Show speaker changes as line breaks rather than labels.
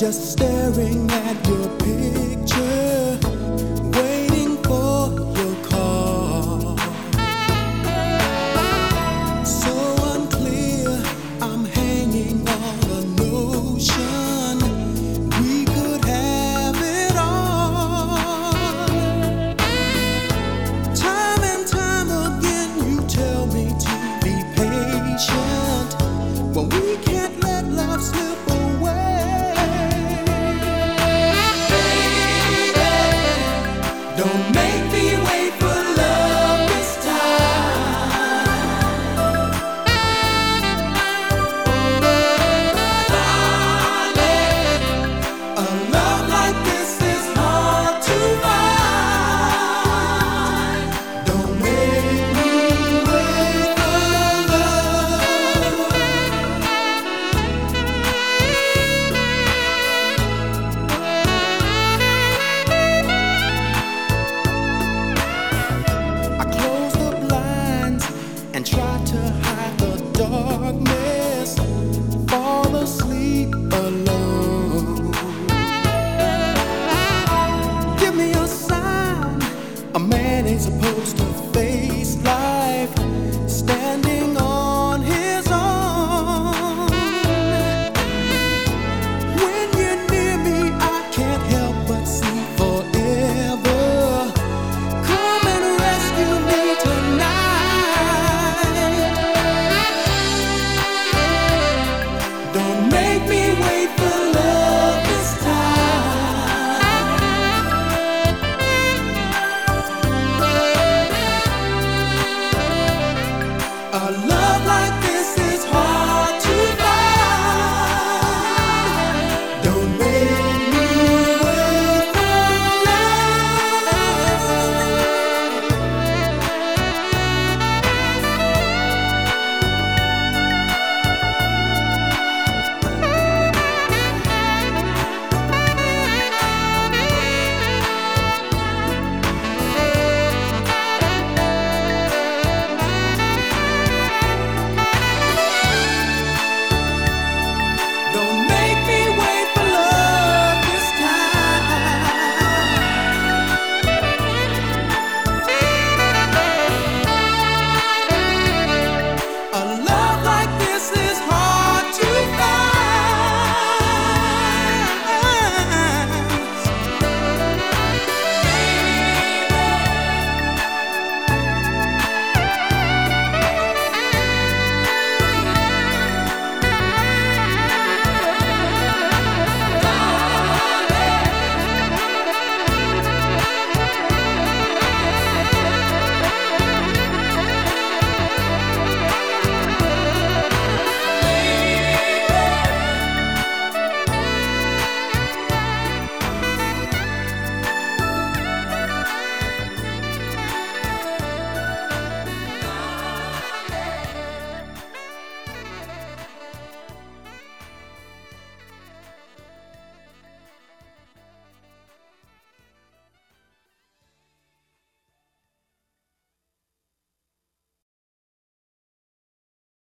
just staring at your picture, Don't make supposed to face life.